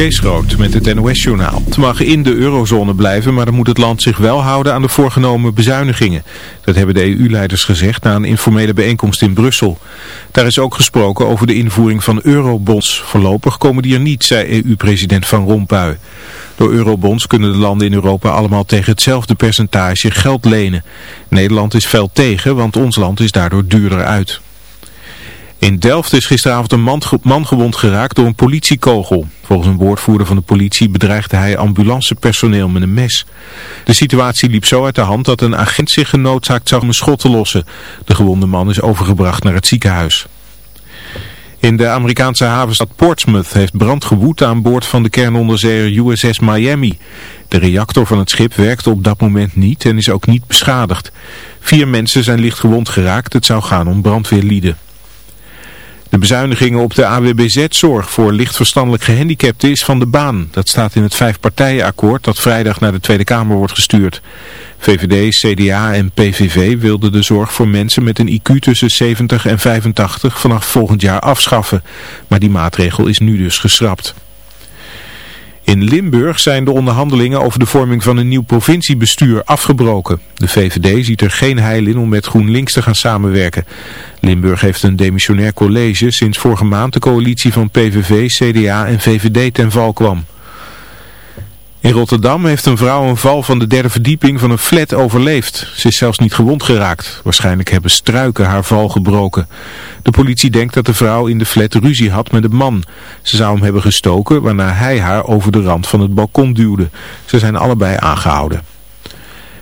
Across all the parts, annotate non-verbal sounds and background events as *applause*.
Kees Groot met het NOS-journaal. Het mag in de eurozone blijven, maar dan moet het land zich wel houden aan de voorgenomen bezuinigingen. Dat hebben de EU-leiders gezegd na een informele bijeenkomst in Brussel. Daar is ook gesproken over de invoering van eurobonds. Voorlopig komen die er niet, zei EU-president Van Rompuy. Door eurobonds kunnen de landen in Europa allemaal tegen hetzelfde percentage geld lenen. Nederland is fel tegen, want ons land is daardoor duurder uit. In Delft is gisteravond een man, gewond geraakt door een politiekogel. Volgens een woordvoerder van de politie bedreigde hij ambulancepersoneel met een mes. De situatie liep zo uit de hand dat een agent zich genoodzaakt zag om een schot te lossen. De gewonde man is overgebracht naar het ziekenhuis. In de Amerikaanse havenstad Portsmouth heeft brand gewoed aan boord van de kernonderzeeër USS Miami. De reactor van het schip werkte op dat moment niet en is ook niet beschadigd. Vier mensen zijn licht gewond geraakt, het zou gaan om brandweerlieden. De bezuinigingen op de AWBZ-zorg voor lichtverstandelijk gehandicapten is van de baan. Dat staat in het vijfpartijenakkoord dat vrijdag naar de Tweede Kamer wordt gestuurd. VVD, CDA en PVV wilden de zorg voor mensen met een IQ tussen 70 en 85 vanaf volgend jaar afschaffen. Maar die maatregel is nu dus geschrapt. In Limburg zijn de onderhandelingen over de vorming van een nieuw provinciebestuur afgebroken. De VVD ziet er geen heil in om met GroenLinks te gaan samenwerken. Limburg heeft een demissionair college sinds vorige maand de coalitie van PVV, CDA en VVD ten val kwam. In Rotterdam heeft een vrouw een val van de derde verdieping van een flat overleefd. Ze is zelfs niet gewond geraakt. Waarschijnlijk hebben struiken haar val gebroken. De politie denkt dat de vrouw in de flat ruzie had met een man. Ze zou hem hebben gestoken waarna hij haar over de rand van het balkon duwde. Ze zijn allebei aangehouden.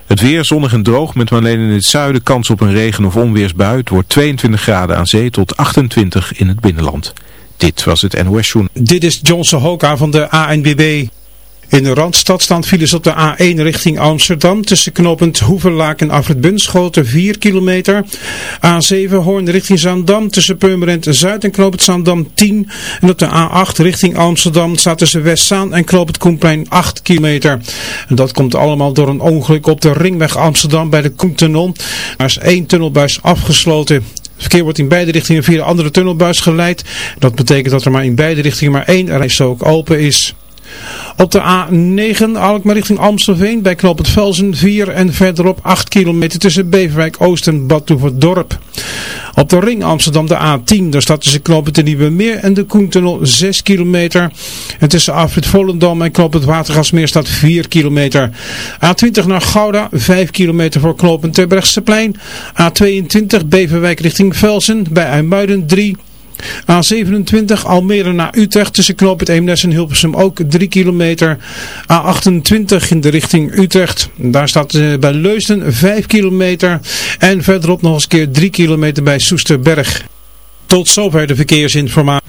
Het weer zonnig en droog met alleen in het zuiden kans op een regen- of onweersbui. Het wordt 22 graden aan zee tot 28 in het binnenland. Dit was het NOS Joen. Dit is Johnson Hoka van de ANBB. In de Randstad staan files op de A1 richting Amsterdam tussen knooppunt Hoevenlaak en Afrit Bunschoten 4 kilometer. A7 Hoorn richting Zaandam tussen Purmerend Zuid en knooppunt Zaandam 10. En op de A8 richting Amsterdam staat tussen Westzaan en knooppunt Koenplein 8 kilometer. En dat komt allemaal door een ongeluk op de ringweg Amsterdam bij de Koentunnel. Er is één tunnelbuis afgesloten. Het verkeer wordt in beide richtingen via de andere tunnelbuis geleid. Dat betekent dat er maar in beide richtingen maar één rijstrook open is. Op de A9 Alkmaar richting Amstelveen bij knooppunt Velzen 4 en verderop 8 kilometer tussen Beverwijk Oost en Badhoevedorp. Op de ring Amsterdam de A10, daar staat tussen knooppunt de Nieuwe Meer en de Koentunnel 6 kilometer. En tussen Afrit Volendam en knooppunt Watergasmeer staat 4 kilometer. A20 naar Gouda 5 kilometer voor knooppunt Terbrechtseplein. A22 Beverwijk richting Velzen bij IJmuiden 3 A27 Almere naar Utrecht tussen knooppunt Eemnes en Hilversum ook 3 kilometer. A28 in de richting Utrecht. Daar staat uh, bij Leusden 5 kilometer. En verderop nog eens keer 3 kilometer bij Soesterberg. Tot zover de verkeersinformatie.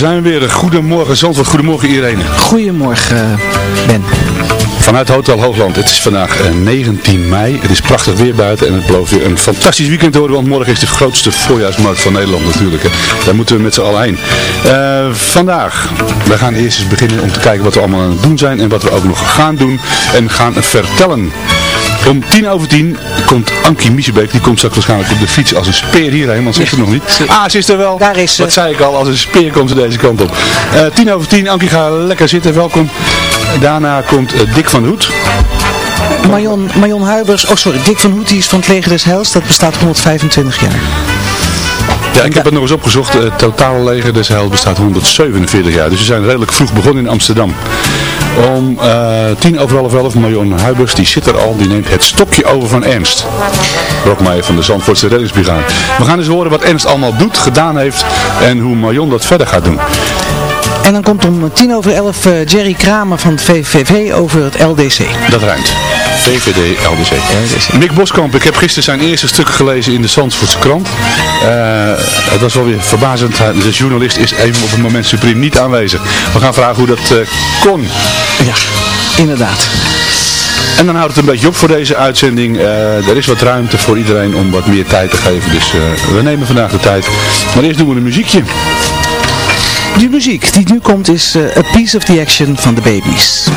Daar zijn we weer. Goedemorgen Zandvoort, goedemorgen iedereen. Goedemorgen, Ben. Vanuit Hotel Hoogland. Het is vandaag 19 eh, mei. Het is prachtig weer buiten en het belooft weer een fantastisch weekend te worden. Want morgen is de grootste voorjaarsmarkt van Nederland natuurlijk. Hè. Daar moeten we met z'n allen heen. Uh, vandaag, we gaan eerst eens beginnen om te kijken wat we allemaal aan het doen zijn. En wat we ook nog gaan doen en gaan vertellen. Om tien over tien komt Ankie Miesebeek, die komt straks waarschijnlijk op de fiets als een speer hierheen, want ze is er nog niet. Ah, ze is er wel. Daar is ze. Wat zei ik al, als een speer komt ze deze kant op. Uh, tien over tien, Ankie ga lekker zitten, welkom. Daarna komt uh, Dick van Hoed. Marion, Marion Huibers, oh sorry, Dick van Hoed die is van het Leger des Heils, dat bestaat 125 jaar. Ja, ik heb het nog eens opgezocht. Het totale leger des Heils bestaat 147 jaar. Dus we zijn redelijk vroeg begonnen in Amsterdam. Om uh, tien over half elf, Marion Huibers, die zit er al, die neemt het stokje over van Ernst. Rokmeijer van de Zandvoortse reddingsbrigade. We gaan eens horen wat Ernst allemaal doet, gedaan heeft en hoe Marion dat verder gaat doen. En dan komt om tien over elf uh, Jerry Kramer van het VVV over het LDC. Dat ruimt. VVD LDC. LDC. Mick Boskamp, ik heb gisteren zijn eerste stuk gelezen in de Zandvoortse krant. Uh, het was wel weer verbazend. De journalist is even op het moment supreme niet aanwezig. We gaan vragen hoe dat uh, kon. Ja, inderdaad. En dan houdt het een beetje op voor deze uitzending. Uh, er is wat ruimte voor iedereen om wat meer tijd te geven. Dus we nemen vandaag de tijd. Maar eerst doen we een muziekje. De muziek die nu komt is A Piece of the Action van de Babies.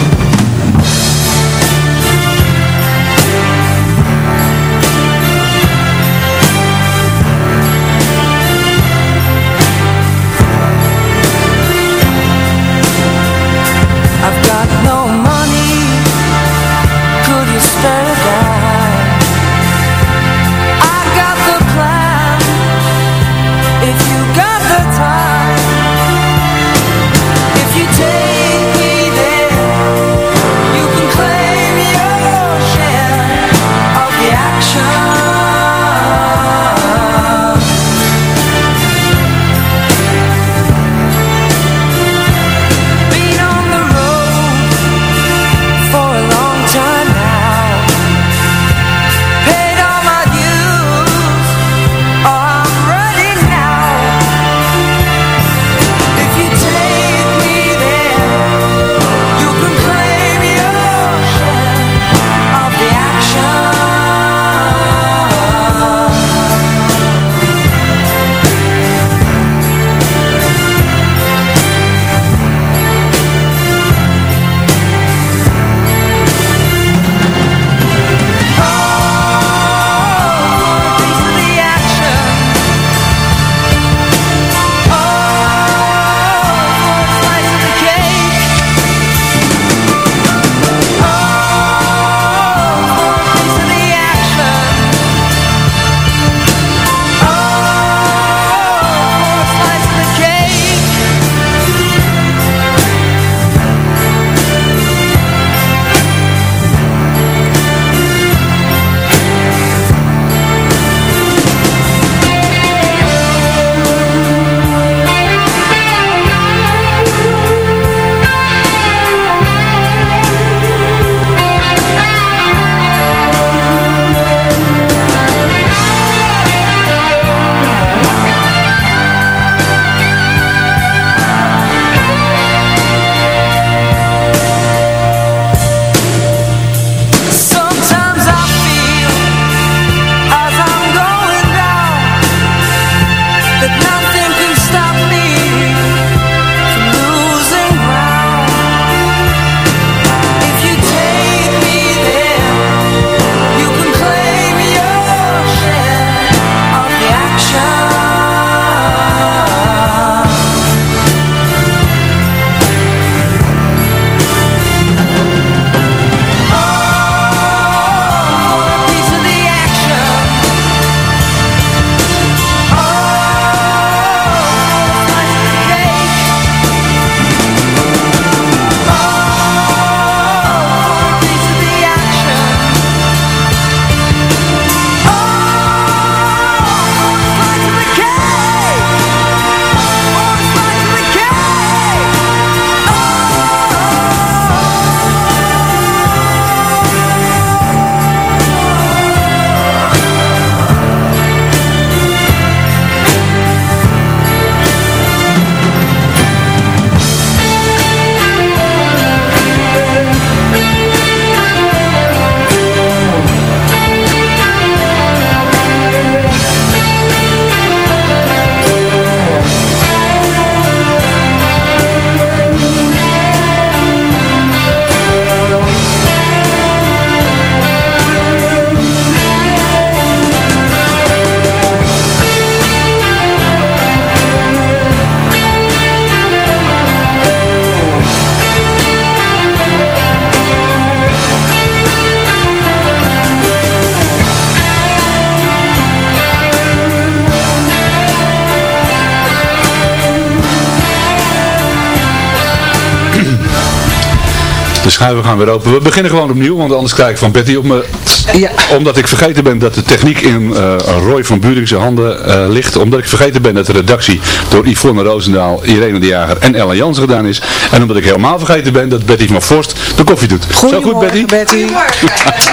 Schuiven gaan weer open. We beginnen gewoon opnieuw, want anders krijg ik van Betty op me. Ja. Omdat ik vergeten ben dat de techniek in eh, Roy van Buringse handen eh, ligt. Omdat ik vergeten ben dat de redactie door Yvonne Roosendaal, Irene de Jager en Ellen Jansen gedaan is. En omdat ik helemaal vergeten ben dat Betty van Forst de koffie doet. Zo goed Goedemorgen, Betty?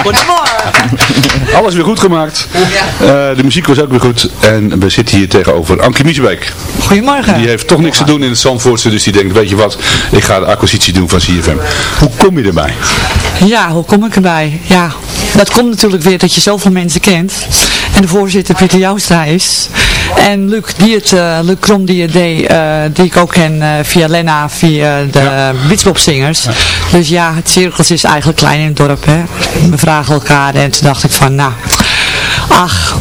Goedemorgen. *laughs* Alles weer goed gemaakt. Eh, de muziek was ook weer goed. En we zitten hier tegenover Ankie Miesbeek. Goedemorgen. Die heeft toch niks te doen in het Zandvoortse. Dus die denkt, weet je wat, ik ga de acquisitie doen van CFM. Hoe kom je erbij? Ja, hoe kom ik erbij? Ja, dat komt natuurlijk weer dat je zoveel mensen kent. En de voorzitter Pieter Joustra is. En Luc, die het, eh, Luc Krom die het deed, eh, die ik ook ken eh, via Lena, via de ja. Beachpopzingers. Dus ja, het cirkels is eigenlijk klein in het dorp. Hè. We vragen elkaar en toen dacht ik van, nou, ach...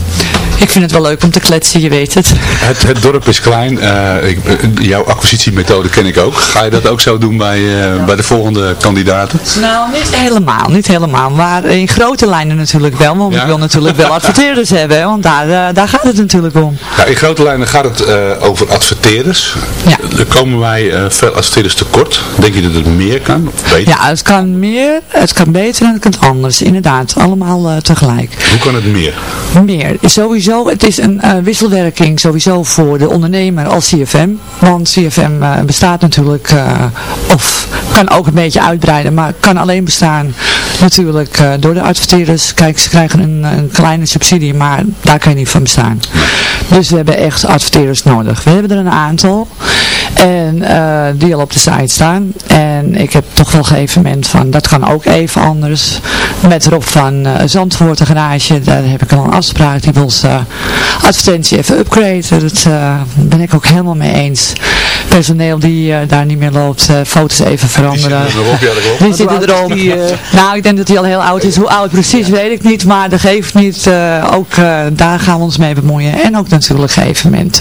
Ik vind het wel leuk om te kletsen, je weet het. Het, het dorp is klein. Uh, ik, jouw acquisitiemethode ken ik ook. Ga je dat ook zo doen bij, uh, bij de volgende kandidaten? Nou, niet helemaal. Niet helemaal. Maar in grote lijnen natuurlijk wel. Want ja? ik wil natuurlijk wel *laughs* adverteerders hebben. Want daar, uh, daar gaat het natuurlijk om. Ja, in grote lijnen gaat het over adverteerders. Ja. Er komen wij veel adverteerders tekort. Denk je dat het meer kan? Of beter? Ja, het kan meer. Het kan beter en het kan anders. Inderdaad. Allemaal tegelijk. Hoe kan het meer? Meer. Sowieso sowieso, het is een uh, wisselwerking sowieso voor de ondernemer als CFM. Want CFM uh, bestaat natuurlijk, uh, of kan ook een beetje uitbreiden, maar kan alleen bestaan natuurlijk door de adverteerders. Kijk, ze krijgen een, een, kleine subsidie, maar daar kan je niet van bestaan. Dus we hebben echt adverteerders nodig. We hebben er een aantal. En die al op de site staan. En ik heb toch wel gegeven moment van, dat kan ook even anders. Met Rob van Zandvoort, daar heb ik al een afspraak. Die ze advertentie even upgraden. Dat uh, ben ik ook helemaal mee eens. Personeel die uh, daar niet meer loopt, uh, foto's even veranderen. Die zitten erop, ja, dat klopt. Die zitten erop. Die, nou, ik denk dat hij al heel oud is. Hoe oud precies weet ik niet, maar dat geeft niet. ook daar gaan we ons mee bemoeien. En ook natuurlijk gegeven moment,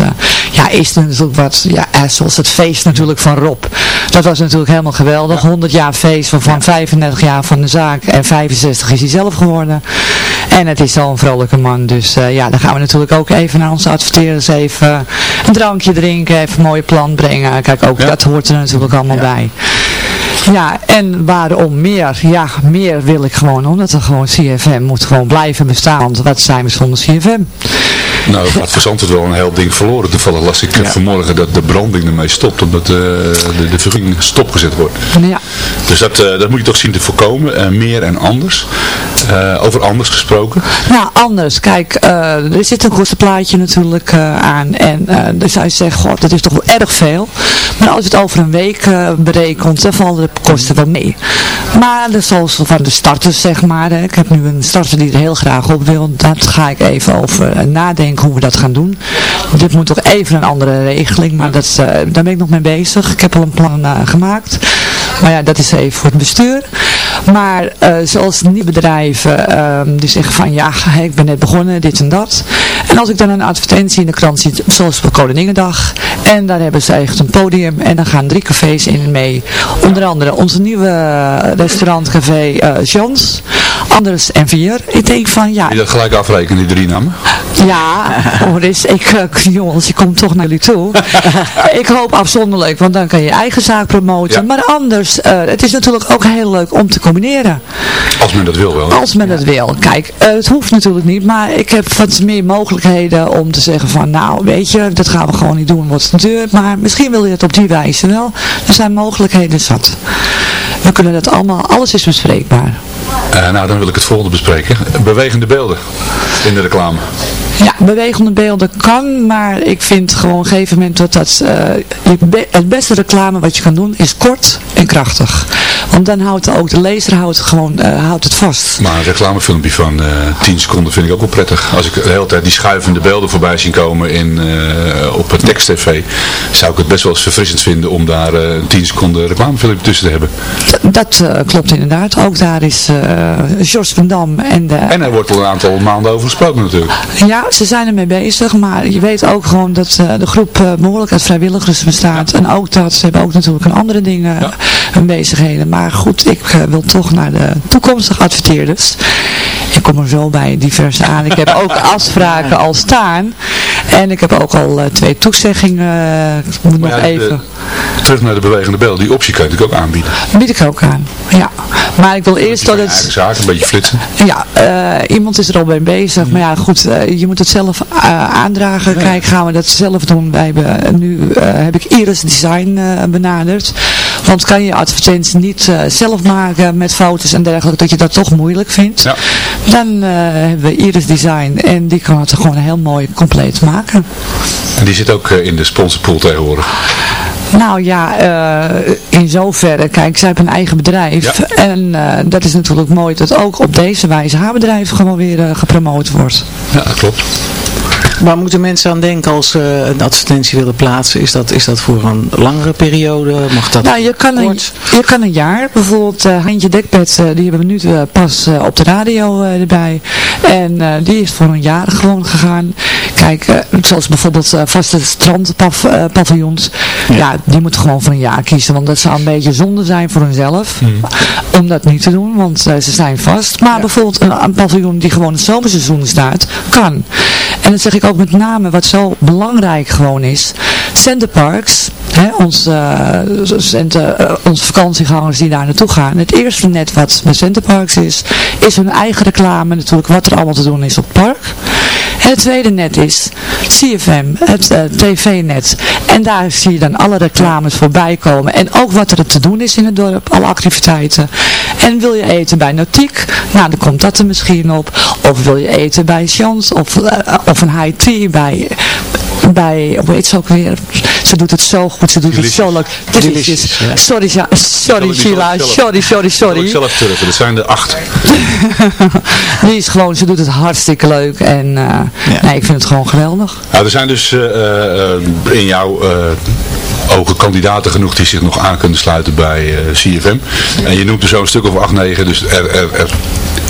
ja, is er natuurlijk wat, ja, zoals het feest natuurlijk van Rob. Dat was natuurlijk helemaal geweldig. 100 jaar feest van, van 35 jaar van de zaak en 65 is hij zelf geworden. En het is zo'n vrolijke man, dus ja, dan gaan we natuurlijk ook even naar onze adverteerders even een drankje drinken, even een mooie plan brengen. Kijk, ook ja. dat hoort er natuurlijk allemaal ja. bij. Ja, en waarom meer? Ja, meer wil ik gewoon, omdat er gewoon CFM moet gewoon blijven bestaan. Want wat zijn we zonder CFM? Nou, gaat verzand het wel een heel ding verloren. Toevallig las ik ja. vanmorgen dat de branding ermee stopt, omdat uh, de, de vergunning stopgezet wordt. Ja. Dus dat, dat moet je toch zien te voorkomen. Meer en anders. Over anders gesproken. Nou, anders. Kijk, er zit een kostenplaatje natuurlijk aan. En dan zou je zeggen, god, dat is toch wel erg veel. Maar als je het over een week berekent, dan vallen de kosten wel mee. Maar is zoals van de starters, zeg maar. Hè. Ik heb nu een starter die er heel graag op wil. Dat ga ik even over nadenken hoe we dat gaan doen. Dit moet toch even een andere regeling, maar dat, daar ben ik nog mee bezig. Ik heb al een plan gemaakt. Maar ja, dat is even voor het bestuur. Maar uh, zoals nieuwe bedrijven die zeggen van ja, *laughs* ik ben net begonnen, dit en dat. En als ik dan een advertentie in de krant zie, zoals voor Koninginnedag. En daar hebben ze echt een podium en dan gaan drie cafés in mee. Onder andere onze nieuwe restaurantcafé uh, Jans. Anders en vier. Ik denk van ja. Je dat gelijk afrekenen, die drie namen? Ja, Maurice, ik, uh, jongens, ik kom toch naar jullie toe. *laughs* ik hoop afzonderlijk, want dan kan je je eigen zaak promoten. Ja. Maar anders, uh, het is natuurlijk ook heel leuk om te combineren. Als men dat wil wel. Als men dat wil. Kijk, uh, het hoeft natuurlijk niet, maar ik heb wat meer mogelijkheden om te zeggen van, nou weet je, dat gaan we gewoon niet doen, wat de deur. Maar misschien wil je het op die wijze wel. Er zijn mogelijkheden zat. We kunnen dat allemaal, alles is bespreekbaar. Uh, nou, dan wil ik het volgende bespreken. Bewegende beelden in de reclame. Ja, bewegende beelden kan, maar ik vind gewoon op een gegeven moment dat dat uh, be het beste reclame wat je kan doen is kort en krachtig. Want dan houdt ook de lezer houdt gewoon, uh, houdt het vast. Maar een reclamefilmpje van uh, 10 seconden vind ik ook wel prettig. Als ik de hele tijd die schuivende beelden voorbij zien komen in, uh, op het tekst-tv, zou ik het best wel eens verfrissend vinden om daar een 10 seconden reclamefilmpje tussen te hebben. D dat klopt inderdaad. Ook daar is Jos van Dam en de... En er wordt al een aantal maanden over gesproken natuurlijk. Ja, ze zijn ermee bezig, maar je weet ook gewoon dat uh, de groep uh, behoorlijk uit vrijwilligers bestaat. Ja. En ook dat, ze hebben ook natuurlijk een andere dingen, ja. hun bezigheden. Maar goed, ik uh, wil toch naar de toekomstige adverteerders. Ik kom er zo bij diverse aan. Ik heb ook *laughs* afspraken al staan. En ik heb ook al eh, twee toezeggingen. Ik moet nog de- even. terug naar de bewegende bel. Die optie kan je natuurlijk ook aanbieden. Bied ik ook aan. Ja. Maar ik wil eerst dat Eigen het... zaak, een beetje flitsen. Ja, eh, iemand is er al mee bezig. Maar ja, goed, eh, je moet het zelf eh, aandragen. Kijk, gaan we dat zelf doen? Wij hebben, nu eh, heb ik Iris Design eh, benaderd. Want kan je advertentie niet eh, zelf maken met foto's en dergelijke, dat je dat toch moeilijk vindt. Ja. Dan eh, hebben we Iris Design en die kan het gewoon heel mooi compleet maken. En die zit ook eh, in de sponsorpool tegenwoordig. Nou ja, in zoverre, kijk, zij hebben een eigen bedrijf. Ja. En dat is natuurlijk mooi dat ook op deze wijze haar bedrijf gewoon weer gepromoot wordt. Ja, dat klopt. Waar moeten mensen aan denken als ze een advertentie willen plaatsen? Is dat, is dat voor een langere periode? Mag dat Nou, je kan een, je kan een jaar, bijvoorbeeld eh Handje Dekbed, eh, die hebben we nu eh, pas op de radio erbij. En die is voor een jaar gewoon gegaan. Kijk, zoals bijvoorbeeld vaste strandpaviljoens. Ja. die moeten gewoon voor een jaar kiezen. Want dat zou een beetje zonde zijn voor hunzelf. Om dat niet te doen, want ze zijn vast. Maar bijvoorbeeld een, een paviljoen die gewoon het zomerseizoen staat, kan. En dat zeg ik ook met name wat zo belangrijk gewoon is. Centerparks, hè, onze, eh, center, eh, onze vakantiegangers die daar naartoe gaan. Het eerste net wat bij Centerparks is, is hun eigen reclame natuurlijk wat er allemaal te doen is op het park. En het tweede net is CFM, het eh, tv-net. En daar zie je dan alle reclames voorbij komen. En ook wat er te doen is in het dorp, alle activiteiten. En wil je eten bij Nautiek, nou dan komt dat er misschien op. Of wil je eten bij Chans, of, eh, of een high tea bij, bij, hoe heet ze ook weer? Ze doet het zo goed, ze doet het zo leuk. Delicious. Delicious, ja. Sorry, ja, sorry Sheila, sorry, sorry, Zal ik sorry. zelf turven. Dat zijn er acht. *laughs* Die is gewoon, ze doet het hartstikke leuk. En eh, nee, ik vind het gewoon geweldig. Nou, er zijn dus eh, eh, in jouw eh, ogen kandidaten genoeg die zich nog aan kunnen sluiten bij eh, CFM. En je noemt er zo'n stuk of acht, negen, dus er, er, er is,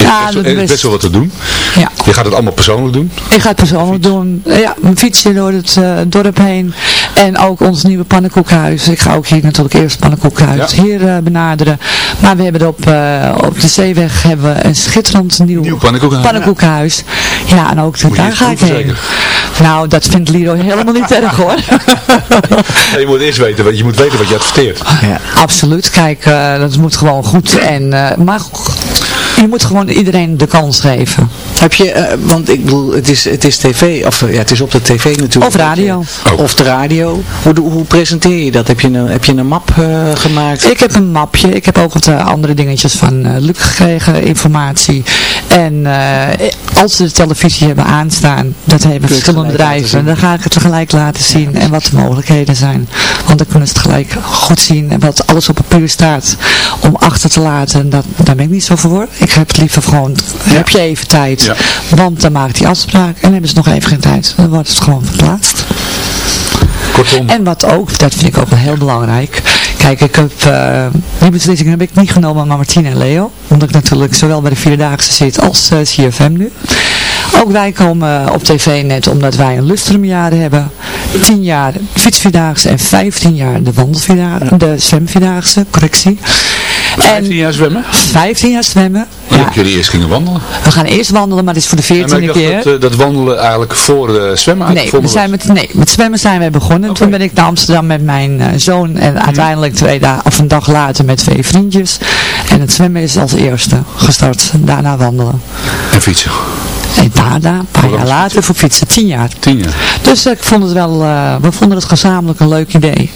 Ja, best, wel- dat er is best. best wel wat te doen. Ja. Je gaat het allemaal persoonlijk doen. Ik ga het persoonlijk doen. Ja, mijn fietsje door het eh, dorp heen. En ook ons nieuwe pannenkoekhuis. Ik ga ook hier natuurlijk eerst pannenkoekhuis Ja. hier eh, benaderen. Maar we hebben op, eh, op de zeeweg hebben we een schitterend nieuw, Nieuw pannenkoekhuis. pannenkoekhuis. Ja, en ook daar ga ik heen. zeker? Nou, dat vindt Liro helemaal niet erg hoor. *laughs* Ja, je moet eerst weten, wat- je moet weten wat je adverteert. Ja. Absoluut. Kijk, eh, dat moet gewoon goed. En, maar je moet gewoon iedereen de kans geven. Heb je, eh, want ik bedoel, het is, het is tv, of ja, het is op de tv natuurlijk. Of radio. Oh. Of de radio. Hoe, hoe presenteer je dat? Heb je een, heb je een map eh, gemaakt? Ik heb een mapje. Ik heb ook wat eh, andere dingetjes van Luc gekregen, informatie. En eh, als ze de televisie hebben aanstaan, dat hebben verschillende gelijk bedrijven, dan ga ik het tegelijk laten zien en wat de mogelijkheden zijn. Want dan kunnen ze het gelijk goed zien en wat alles op papier staat om achter te laten. Dat, daar ben ik niet zo voor. Ik heb het liever gewoon, heb je even tijd. Ja. Want dan maakt die afspraak en hebben ze nog even geen tijd. Dan wordt het gewoon verplaatst. Kortom, En wat ook, dat vind ik ook wel heel belangrijk. Kijk, ik heb, eh die beslissing heb ik niet genomen maar Martine en Leo. Omdat ik natuurlijk zowel bij de Vierdaagse zit als eh, CFM nu. Ook wij komen op tv net omdat wij een lustrumjaar hebben. 10 jaar fietsvierdaagse en 15 jaar de wandelvierdaagse, de zwemvierdaagse, correctie. 15 En jaar zwemmen. 15 jaar zwemmen. Ja. Ja, Dat jullie eerst gingen wandelen. we gaan eerst wandelen, maar dit is voor de En maar 14e ik dacht keer. dat, eh, dat wandelen eigenlijk voor de zwemmen Nee, we zijn met, nee, met zwemmen zijn we begonnen. Toen ben ik naar Amsterdam met mijn eh, zoon en uiteindelijk twee dagen, of een dag later met twee vriendjes. En het zwemmen is als eerste gestart. Daarna wandelen. En fietsen. En daarna, een paar jaar later, voor fietsen, tien jaar. 10 jaar. Dus ik vond het wel, eh, we vonden het gezamenlijk een leuk idee.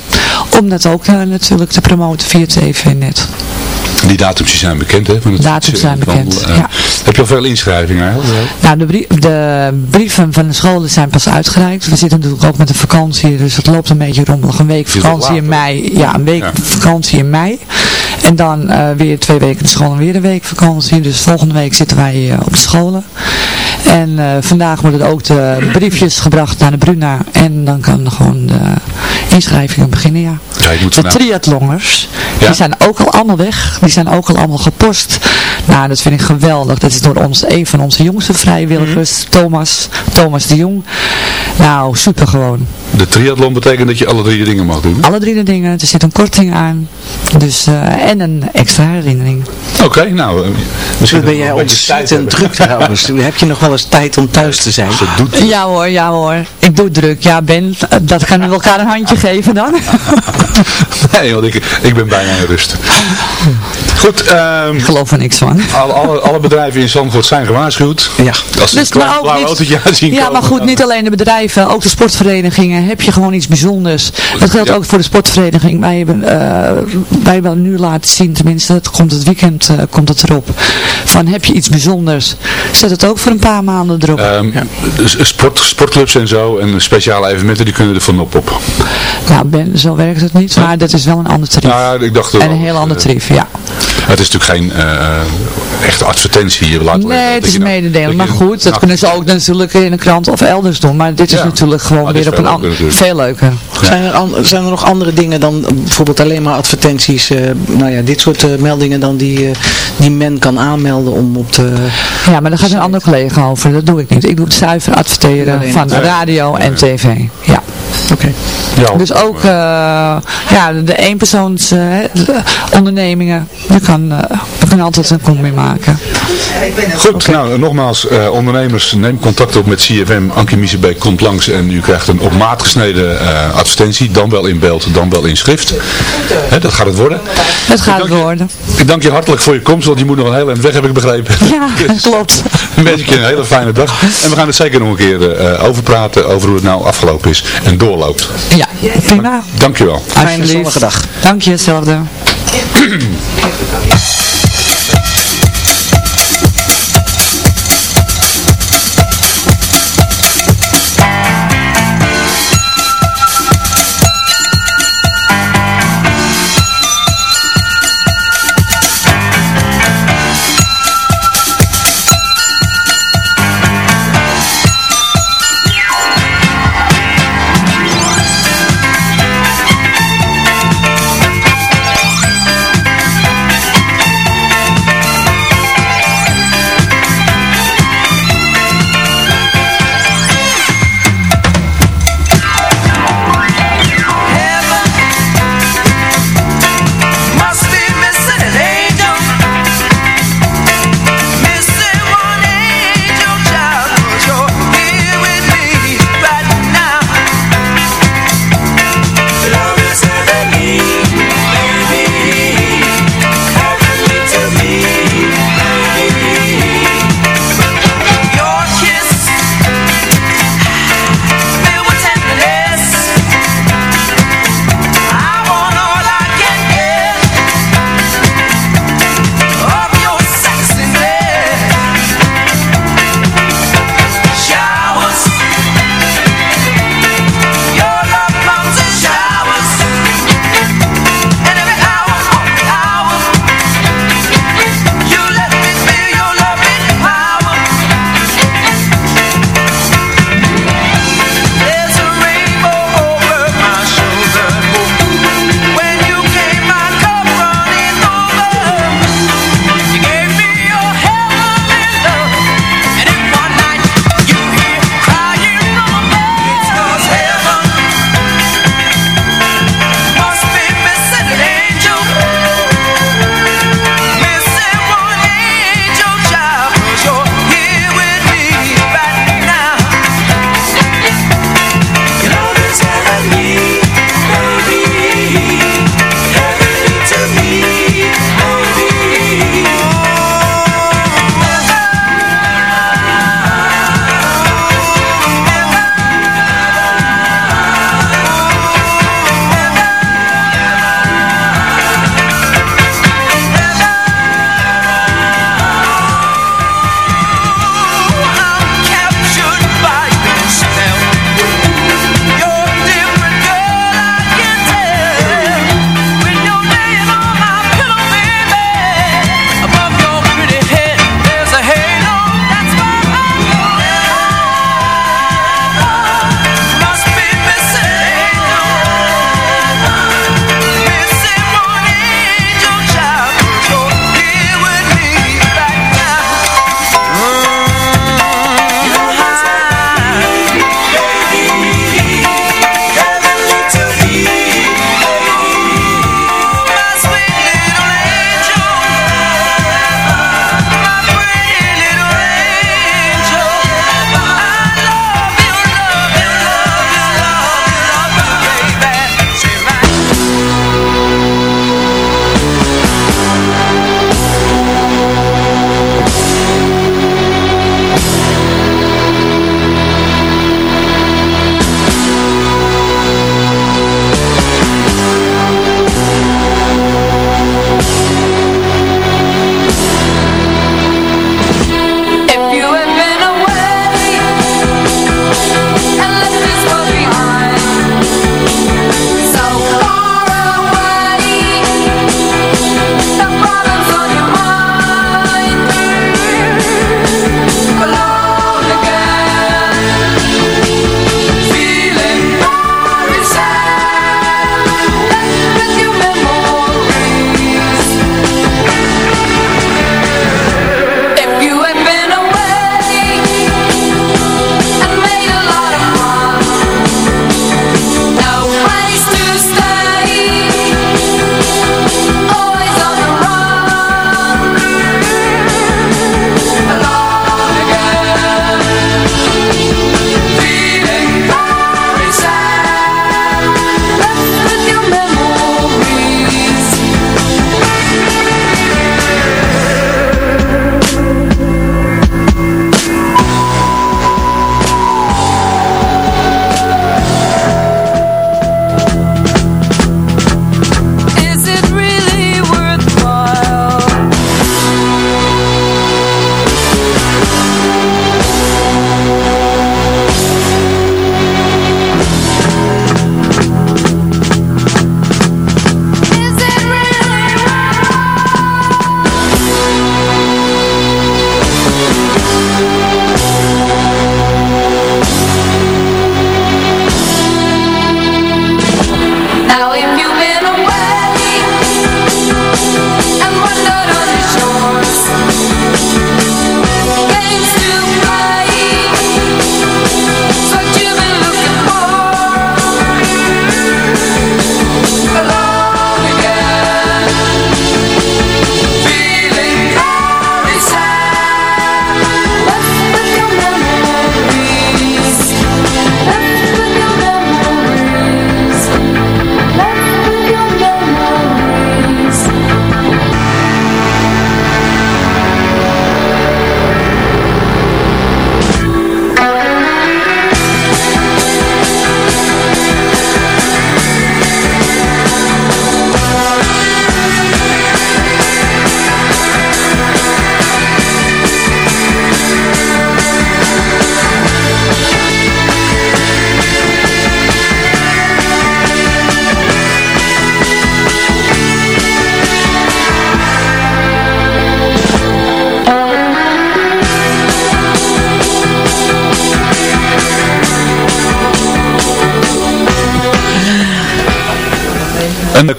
Om dat ook natuurlijk te promoten via tv net. Die datums die zijn bekend, hè? Van het Datums fietsen zijn bekend. Eh, ja. Heb je al veel inschrijvingen eigenlijk? Nou, de, brie- de brieven van de scholen zijn pas uitgereikt. We zitten natuurlijk ook met een vakantie, dus het loopt een beetje rommelig. Een week vakantie in mei. Ja, een week Ja. vakantie in mei. En dan eh, weer twee weken de school en weer een week vakantie. Dus volgende week zitten wij eh, op de scholen. En eh, vandaag worden ook de briefjes gebracht naar de Bruna. En dan kan gewoon de inschrijvingen beginnen, ja. Ja, je moet De triathlongers, Ja? die zijn ook al allemaal weg. Die zijn ook al allemaal gepost. Nou, dat vind ik geweldig. Dat is door ons, een van onze jongste vrijwilligers, Mhm. Thomas, Thomas de Jong. Nou, super gewoon. De triathlon betekent dat je alle drie dingen mag doen. Alle drie de dingen. Er zit een korting aan. Dus, eh, en een extra herinnering. Oké, nou, uh, misschien ben jij ontzettend druk trouwens. *laughs* Heb je nog wel eens tijd om thuis te zijn? Ze doet Ja hoor, ja hoor. Ik doe druk. Ja, Ben, dat gaan we elkaar een handje *laughs* geven dan. *laughs* nee, want ik, ik ben bijna in rust. Goed, um, ik geloof er niks van. Alle, alle, alle bedrijven in Zandvoort zijn gewaarschuwd. Ja. Als ze Dus, een ook blauw niet- autootje aanzien Ja, komen, maar goed, dan- niet alleen de bedrijven, ook de sportverenigingen. Heb je gewoon iets bijzonders. Dat geldt Ja. ook voor de sportvereniging. Wij hebben, eh, wij hebben nu laten zien, tenminste, het komt het weekend eh, komt het erop. Van heb je iets bijzonders, zet het ook voor een paar maanden erop. Ehm, dus sport, sportclubs en zo en speciale evenementen die kunnen er vanop op. nou Ben, zo werkt het niet, maar dat is wel een ander tarief. Nou ja, ik dacht er en een heel ander eh, tarief, ja. Het is natuurlijk geen eh, echte advertentie hier laten Nee, het is een mededeling. Maar goed, dat kunnen ze ook natuurlijk in een krant of elders doen. Maar dit is Ja. natuurlijk gewoon weer op een veel leuker ander... natuurlijk. Veel leuker. Zijn, er an- zijn er nog andere dingen dan eh, bijvoorbeeld alleen maar advertenties, eh, nou ja, dit soort eh, meldingen dan die, eh, die men kan aanmelden om op de... Ja, maar daar gaat een andere collega over. Dat doe ik niet. Ik doe het zuiver adverteren Alleen van radio en tv. Ja. Oké. Ja, Dus ook eh, ja, de eenpersoons eh, de ondernemingen. Je kan, eh je kan altijd een kom mee maken. Goed, nou nogmaals, eh, ondernemers, neem contact op met CFM. Ankie Miezebeek komt langs en u krijgt een op maat gesneden eh, advertentie. Dan wel in beeld, dan wel in schrift. Hè, dat gaat het worden. Het gaat het je- worden. Ik dank je hartelijk voor je komst, want je moet nog een heel eind weg, heb ik begrepen. *laughs* Ja, *laughs* Dus klopt. Dan wens ik je een hele fijne dag. En we gaan het zeker nog een keer eh, over praten, over hoe het nou afgelopen is en doorloopt. Ja, prima. Dank je wel. Fijne zonnige dag. Dank je, hetzelfde. *clears throat* Een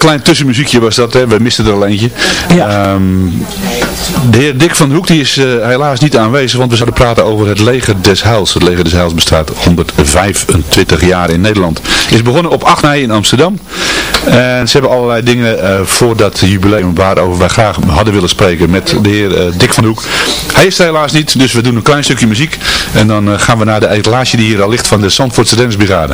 klein tussenmuziekje was dat, hè. we misten er al eentje. Ehm, de heer Dick van Hoek die is eh, helaas niet aanwezig, want we zouden praten over het leger des Heils. Het leger des Heils bestaat 125 jaar in Nederland. Is begonnen op 8 mei in Amsterdam. En ze hebben allerlei dingen eh, voor dat jubileum waarover wij graag hadden willen spreken met de heer eh, Dick van Hoek. Hij is er helaas niet, dus we doen een klein stukje muziek. En dan gaan we naar de etalage die hier al ligt van de Zandvoortse Densbrigade.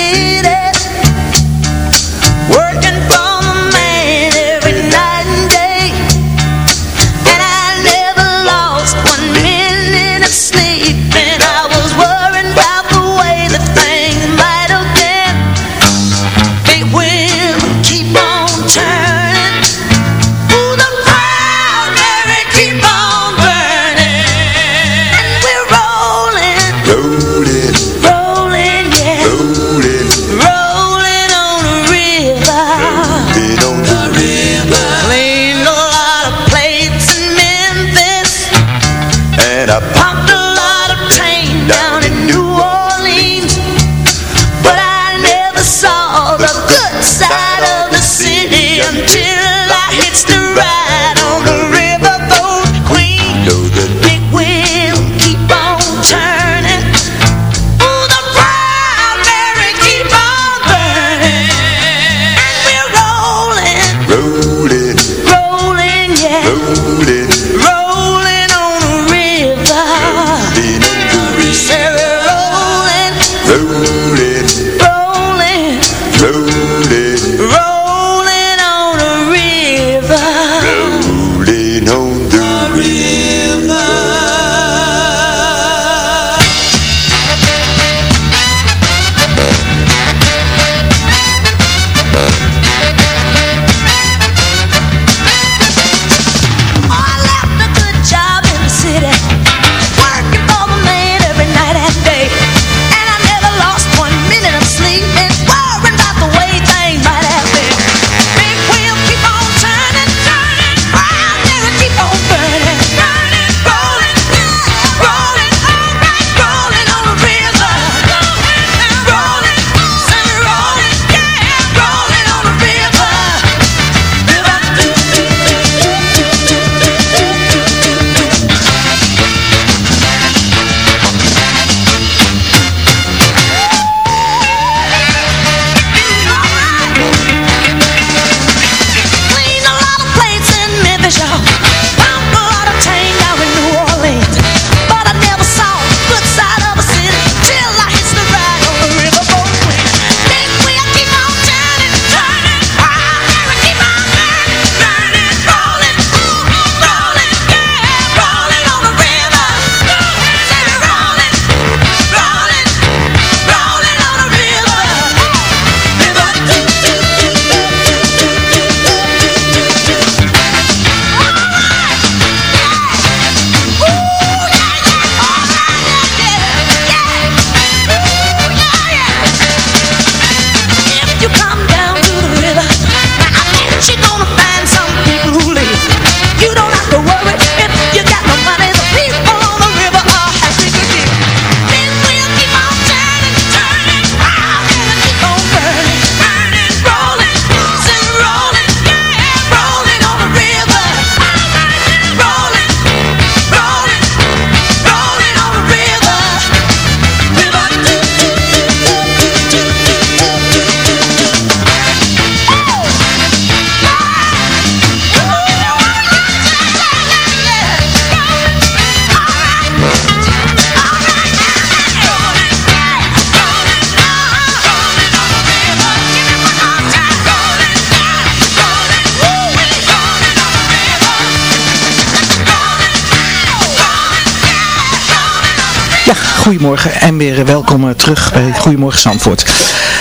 goedemorgen en weer welkom eh, terug bij Goedemorgen Zandvoort.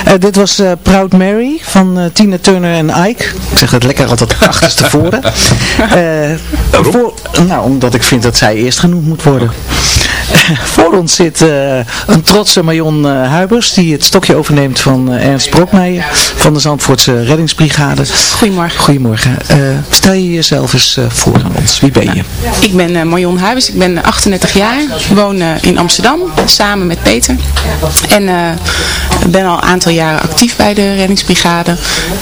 Eh, dit was eh, Proud Mary van eh, Tina Turner en Ike. Ik zeg het lekker altijd achterstevoren. *laughs* Eh voor, nou, omdat ik vind dat zij eerst genoemd moet worden. *laughs* Voor ons zit eh, een trotse Marion eh, Huibers die het stokje overneemt van eh, Ernst Brokmeijer van de Zandvoortse Reddingsbrigade. Goedemorgen. Goedemorgen. Stel je jezelf eens voor aan ons. Wie ben je? Ik ben Marion Huibers, ik ben 38 jaar, woon in Amsterdam samen met Peter. En ben al een aantal jaren actief bij de reddingsbrigade.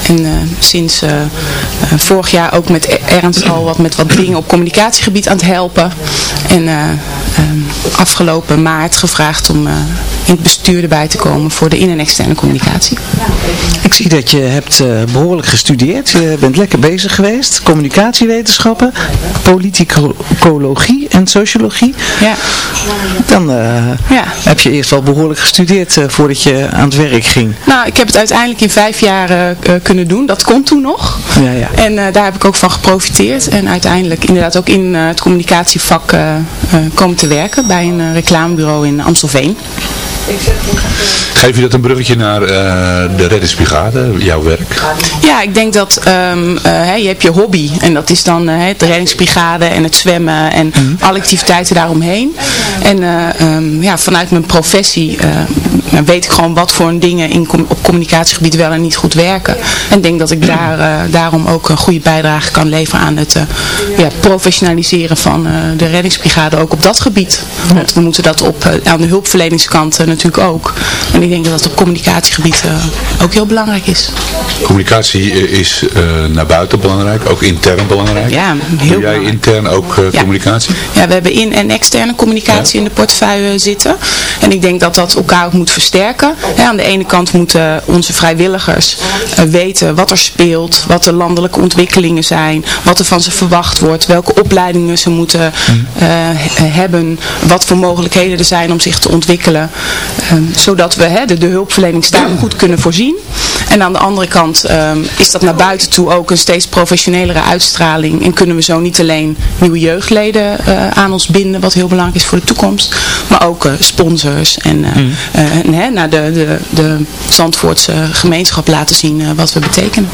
En sinds vorig jaar ook met Ernst al wat met wat dingen op communicatiegebied aan het helpen. En afgelopen maart gevraagd om eh, in het bestuur erbij te komen voor de in- en externe communicatie. Ik zie dat je hebt eh, behoorlijk gestudeerd. Je bent lekker bezig geweest. Communicatiewetenschappen, politicologie en sociologie. Ja. Dan eh, heb je eerst wel behoorlijk gestudeerd eh, voordat je aan het werk ging. Nou, ik heb het uiteindelijk in vijf jaar kunnen doen. Dat kon toen nog. Ja, ja. En daar heb ik ook van geprofiteerd. En uiteindelijk inderdaad ook in het communicatievak komen te werken bij een reclamebureau in Amstelveen. Geef je dat een bruggetje naar eh, de reddingsbrigade, jouw werk? Ja, ik denk dat ehm, eh, hè, je hebt je hobby en dat is dan eh, de reddingsbrigade en het zwemmen en alle activiteiten daaromheen. En eh, ehm, ja, vanuit mijn professie eh, weet ik gewoon wat voor dingen in com- op communicatiegebied wel en niet goed werken. En ik denk dat ik daar, eh, daarom ook een goede bijdrage kan leveren aan het eh, ja, professionaliseren van eh, de reddingsbrigade ook op dat gebied. Want we moeten dat op, eh, aan de hulpverleningskant eh, natuurlijk ook. En ik denk dat dat op communicatiegebied eh, ook heel belangrijk is. Communicatie eh, is eh, naar buiten belangrijk, ook intern belangrijk. Ja, heel Doe jij belangrijk. intern ook Ja. communicatie? Ja, we hebben in- en externe communicatie in de portefeuille zitten. En ik denk dat dat elkaar ook moet versterken. Aan de ene kant moeten onze vrijwilligers weten wat er speelt, wat de landelijke ontwikkelingen zijn, wat er van ze verwacht wordt, welke opleidingen ze moeten he- hebben, wat voor mogelijkheden er zijn om zich te ontwikkelen. Ehm, zodat we de, de hulpverleningstaak goed kunnen voorzien. En aan de andere kant ehm, is dat naar buiten toe ook een steeds professionelere uitstraling. En kunnen we zo niet alleen nieuwe jeugdleden eh, aan ons binden, wat heel belangrijk is voor de toekomst. Maar ook eh, sponsors en, eh, en hè, naar de, de, de Zandvoortse gemeenschap laten zien wat we betekenen.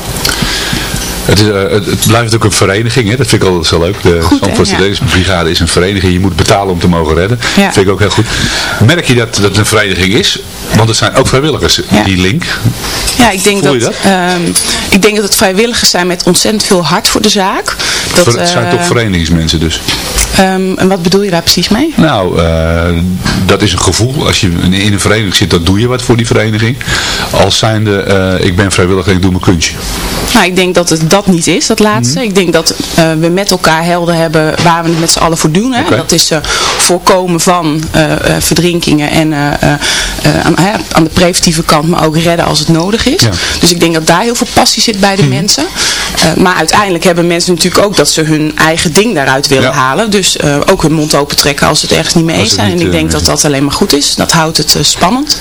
Het, is, eh, het, het blijft ook een vereniging, hè? dat vind ik altijd zo leuk. De? Zandvoortse Ja. reddingsbrigade is een vereniging. Je moet betalen om te mogen redden. Ja. Dat vind ik ook heel goed. Merk je dat dat het een vereniging is? Want er zijn ook vrijwilligers, die link. Ja, ik denk dat, ehm, ik denk dat het vrijwilligers zijn met ontzettend veel hart voor de zaak. Dat, het zijn eh, toch verenigingsmensen dus? Ehm, en wat bedoel je daar precies mee? Nou, eh, dat is een gevoel. Als je in een vereniging zit, dan doe je wat voor die vereniging. Als zijnde, eh, ik ben vrijwilliger en ik doe mijn kunstje. Nou, ik denk dat het dat niet is, dat laatste. Mhm. Ik denk dat eh, we met elkaar helder hebben waar we het met z'n allen voor doen. Hè? Dat is voorkomen van verdrinkingen en aan, aan de preventieve kant, maar ook redden als het nodig is. Ja. Dus ik denk dat daar heel veel passie zit bij de Mhm. mensen. Maar uiteindelijk hebben mensen natuurlijk ook dat ze hun eigen ding daaruit willen Ja. halen. Dus eh, ook hun mond open trekken als ze het ergens niet mee eens zijn. En ik eh, denk dat dat alleen maar goed is. Dat houdt het eh, spannend.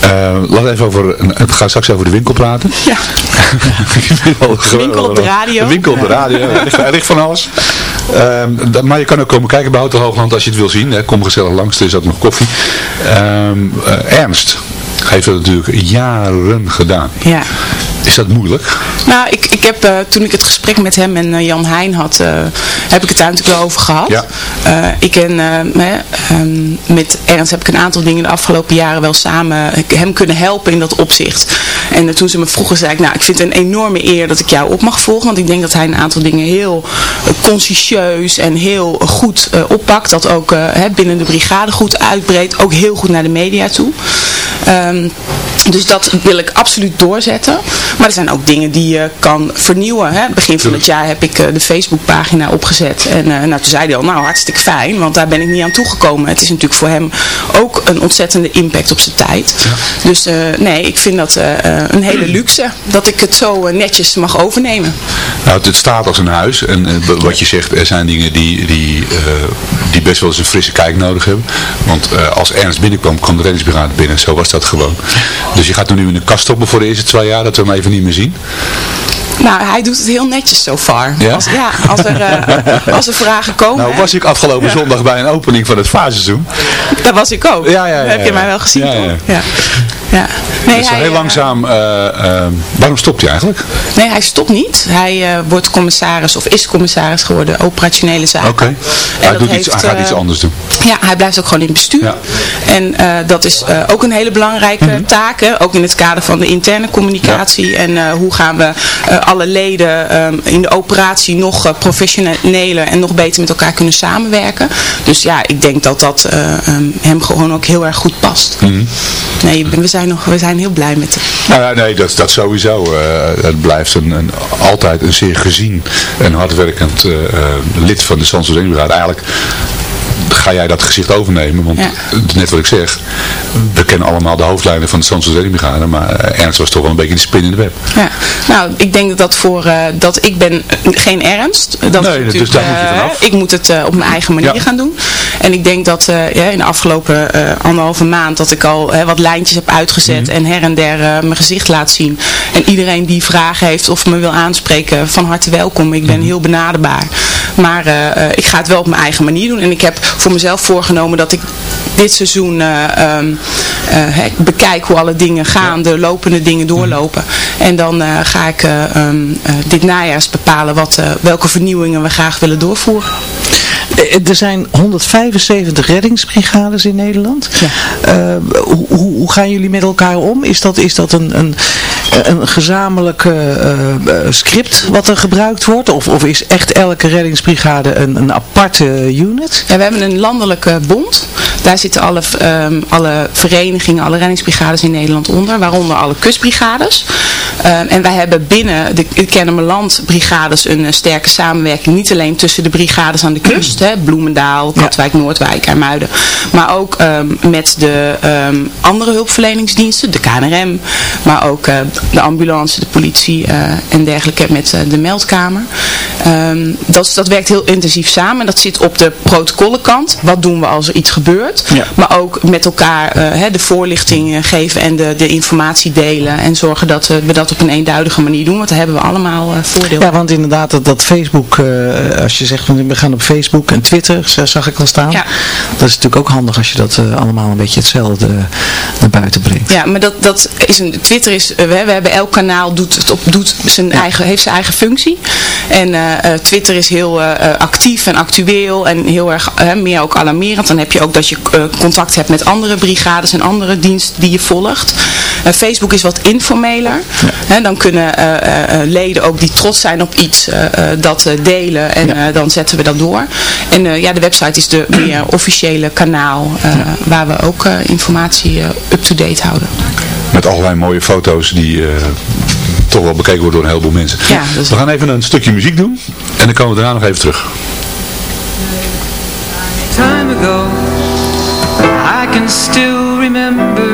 Eh, laten we even over, het gaat straks over de winkel praten. Ja. *laughs* de winkel op de radio. De winkel op de radio, er ligt, er ligt van alles. Ehm, maar je kan ook komen kijken bij Hotel Hoogland als je het wil zien. Hè. Kom gezellig langs, er is ook nog koffie. Ehm, eh, Ernst heeft dat natuurlijk jaren gedaan. Ja. Is dat moeilijk? Nou, ik, ik heb, eh, toen ik het gesprek met hem en eh, Jan Heijn had, eh, heb ik het daar natuurlijk wel over gehad. Ja. Ik en eh, ehm, met Ernst heb ik een aantal dingen de afgelopen jaren wel samen hem kunnen helpen in dat opzicht. En toen ze me vroegen, zei ik, nou, ik vind het een enorme eer dat ik jou op mag volgen. Want ik denk dat hij een aantal dingen heel consciëntieus en heel goed oppakt. Dat ook binnen de brigade goed uitbreedt. Ook heel goed naar de media toe. Ehm, dus dat wil ik absoluut doorzetten. Maar er zijn ook dingen die je kan vernieuwen. Hè. Begin van het jaar heb ik eh, de Facebookpagina opgezet. En eh, nou, toen zei hij al, nou hartstikke fijn. Want daar ben ik niet aan toegekomen. Het is natuurlijk voor hem ook een ontzettende impact op zijn tijd. Dus eh, nee, ik vind dat een hele luxe. Dat ik het zo netjes mag overnemen. Nou, het, staat als een huis. En wat je zegt, er zijn dingen die, die, die best wel eens een frisse kijk nodig hebben. Want als Ernst binnenkwam, kwam de reddingsbrigade binnen. Zo was dat gewoon. Dus je gaat hem nu in de kast stoppen voor de eerste twee jaar, dat we hem even niet meer zien. Nou, hij doet het heel netjes so far. Ja? Als, ja, als er, eh, *laughs* als er vragen komen. Nou was ik afgelopen zondag bij een opening van het fazeseizoen. Daar was ik ook. Ja, ja, ja, Heb je mij wel gezien? Ja, ja. toch? ja. ja. Nee, dus hij, heel eh, langzaam, eh, waarom stopt hij eigenlijk? Nee, hij stopt niet. Hij wordt commissaris of is commissaris geworden, operationele zaken. Oké. Hij, doet iets, hij gaat iets anders doen. Ja, hij blijft ook gewoon in het bestuur. Ja. En dat is ook een hele belangrijke Mhm. taak. Hè? Ook in het kader van de interne communicatie. En hoe gaan we alle leden ehm, in de operatie nog eh, professioneler en nog beter met elkaar kunnen samenwerken. Dus ja, ik denk dat dat eh, ehm, hem gewoon ook heel erg goed past. Mhm. Nee, we zijn, nog, we zijn heel blij met hem. Nou ja, nee, dat, dat sowieso. eh, het blijft een, een, altijd een zeer gezien en hardwerkend lid van de Brigade. Eigenlijk ga jij dat gezicht overnemen, want Ja. net wat ik zeg, we kennen allemaal de hoofdlijnen van de Brigade, maar eh, Ernst was toch wel een beetje de spin in de web. Ja, nou, ik denk dat dat voor, eh, dat ik ben geen ernst. Dat Nee, dus daar moet je eh, vanaf. Ik moet het op mijn eigen manier Ja. gaan doen. En ik denk dat ja, in de afgelopen anderhalve maand dat ik al wat lijntjes heb uitgezet Mhm. en her en der mijn gezicht laat zien. En iedereen die vragen heeft of me wil aanspreken, van harte welkom. Ik Mhm. ben heel benaderbaar. Maar ik ga het wel op mijn eigen manier doen. En ik heb voor mezelf voorgenomen dat ik dit seizoen eh, ehm, eh, bekijk hoe alle dingen gaan, de lopende dingen doorlopen. En dan eh, ga ik eh, ehm, eh, dit najaars bepalen wat, welke vernieuwingen we graag willen doorvoeren. Eh, Er zijn 175 reddingsbrigades in Nederland. Eh, hoe, hoe, hoe gaan jullie met elkaar om? Is dat, is dat een, een, een gezamenlijk eh, eh, script wat er gebruikt wordt? Of, of is echt elke reddingsbrigade een, een aparte unit? Ja, we hebben een landelijke bond. Daar zitten alle, ehm, alle verenigingen, alle reddingsbrigades in Nederland onder. Waaronder alle kustbrigades. Ehm, en wij hebben binnen de Kennemerland brigades een eh, sterke samenwerking. Niet alleen tussen de brigades aan de kust. Hè, Bloemendaal, Katwijk, Noordwijk, IJmuiden. Maar ook ehm, met de ehm, andere hulpverleningsdiensten. De KNRM. Maar ook eh, de ambulance, de politie eh, en dergelijke met de meldkamer. Dat, dat werkt heel intensief samen. Dat zit op de protocollenkant. Wat doen we als er iets gebeurt? Ja. Maar ook met elkaar hè, de voorlichting geven en de, de informatie delen. En zorgen dat we dat op een eenduidige manier doen. Want daar hebben we allemaal eh, voordeel Ja, want inderdaad, dat, dat Facebook, eh, als je zegt van we gaan op Facebook en Twitter, zag ik al staan. Ja. Dat is natuurlijk ook handig als je dat eh, allemaal een beetje hetzelfde naar buiten brengt. Ja, maar dat, dat is een, Twitter is, we, we hebben elk kanaal doet het op, doet zijn eigen, heeft zijn eigen functie. En Twitter is heel actief en actueel en heel erg meer ook alarmerend. Dan heb je ook dat je contact hebt met andere brigades en andere diensten die je volgt. Facebook is wat informeler. Hè, dan kunnen eh, eh, eh, leden ook die trots zijn op iets eh, eh, dat eh, delen en eh, dan zetten we dat door. En eh, ja, de website is de *clears throat* meer officiële kanaal eh, waar we ook eh, informatie up-to-date houden. Met allerlei mooie foto's die eh, toch wel bekeken worden door een heleboel mensen. Ja, We gaan even een stukje muziek doen en dan komen we daarna nog even terug. time ago I can still remember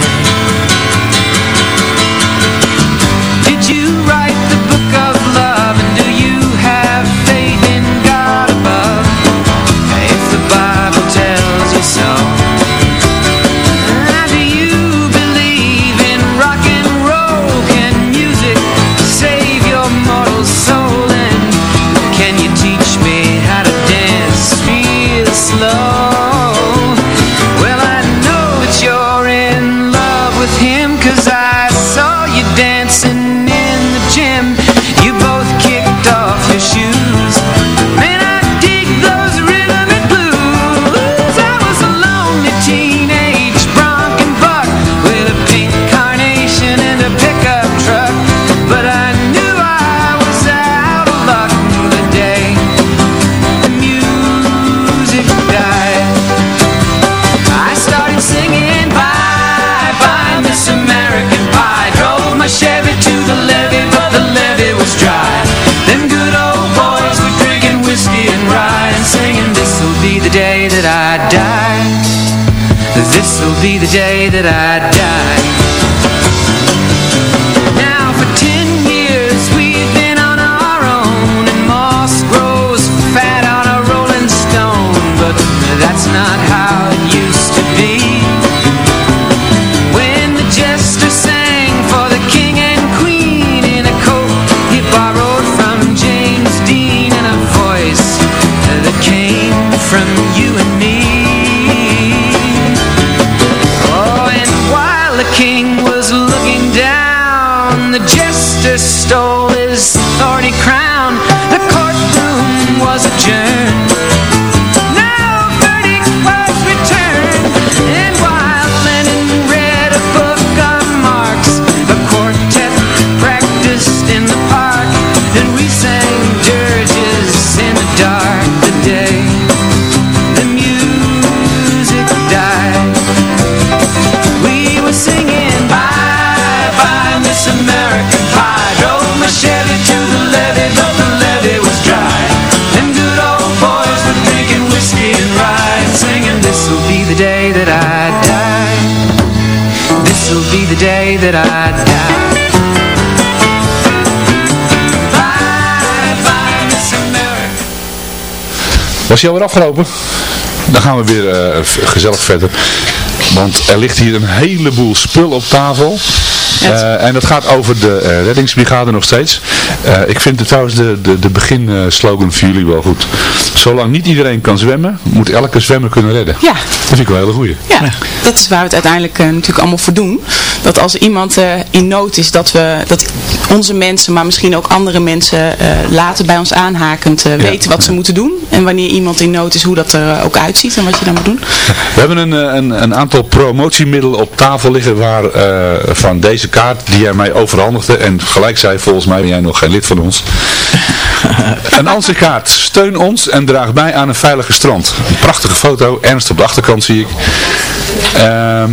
day that I that I die. Bye bye Miss America. Was hij alweer afgelopen? Dan gaan we weer eh, gezellig verder. Want er ligt hier een heleboel spul op tafel. Eh, en dat gaat over de eh, reddingsbrigade nog steeds. Eh, ik vind het trouwens de, de, de beginslogan voor jullie wel goed. Zolang niet iedereen kan zwemmen, moet elke zwemmer kunnen redden. Ja. Dat vind ik wel een hele goeie. Ja, dat is waar we het uiteindelijk natuurlijk allemaal voor doen. Dat als iemand eh, in nood is, dat we dat onze mensen, maar misschien ook andere mensen eh, later bij ons aanhakend eh, weten wat ze moeten doen. En wanneer iemand in nood is, hoe dat er ook uitziet en wat je dan moet doen. We hebben een, eh, een, een aantal promotiemiddelen op tafel liggen waar eh, van deze kaart die jij mij overhandigde en gelijk zei volgens mij ben jij nog geen lid van ons. *laughs* een ansichtkaart. Steun ons en draag bij aan een veilige strand. Een prachtige foto. Ernst op de achterkant zie ik. Ehm,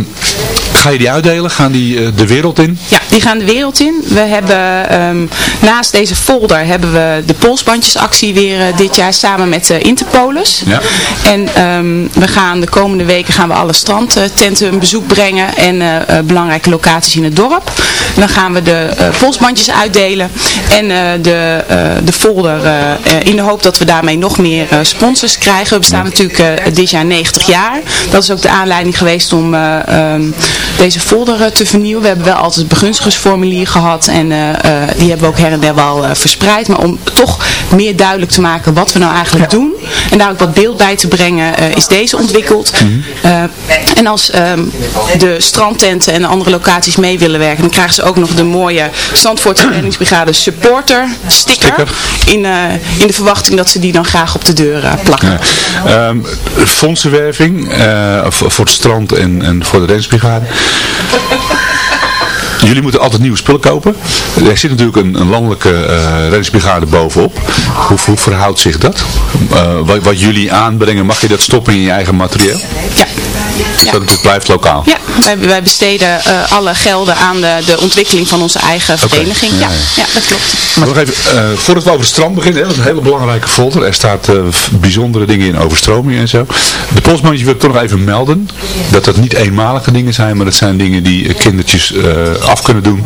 ga je die uitdelen? Gaan die eh, de wereld in? Ja, die gaan de wereld in. We hebben ehm, naast deze folder hebben we de polsbandjesactie weer eh, dit jaar samen met uh, Interpolis. Ja. En ehm, we gaan de komende weken gaan we alle strandtenten een bezoek brengen en eh, eh, belangrijke locaties in het dorp. Dan gaan we de eh, polsbandjes uitdelen en eh, de, eh, de folder eh, eh, in de hoop dat we daarmee nog meer eh, sponsors krijgen. We bestaan natuurlijk eh, dit jaar 90 jaar. Dat is ook de aanleiding geweest om eh, ehm, deze folder eh, te vernieuwen. We hebben wel altijd het begunstigersformulier gehad en eh, eh, die hebben we ook her en der wel verspreid. Maar om toch meer duidelijk te maken wat we nou eigenlijk doen en daar ook wat beeld bij te brengen is deze ontwikkeld. Eh, en als ehm, de strandtenten en de andere locaties mee willen werken, dan krijgen ze ook nog de mooie Zandvoort Reddingsbrigade supporter sticker. In, in de verwachting dat ze die dan graag op de deur plakken. Ehm, fondsenwerving voor voor het strand en, en voor de reddingsbrigade. *laughs* Jullie moeten altijd nieuwe spullen kopen. Er zit natuurlijk een, een landelijke eh reddingsbrigade bovenop. Hoe, hoe verhoudt zich dat? Eh, wat, wat jullie aanbrengen, mag je dat stoppen in je eigen materieel? Ja. Dat het blijft lokaal. Ja, wij, wij besteden eh, alle gelden aan de, de ontwikkeling van onze eigen vereniging. ja, Ja, ja. ja, dat klopt. Maar nog even, eh, voordat we over het strand beginnen, hè, dat is een hele belangrijke folder. Er staat eh, bijzondere dingen in over stroming en zo. De postmandje wil ik toch nog even melden. Dat dat niet eenmalige dingen zijn, maar dat zijn dingen die kindertjes eh, af kunnen doen.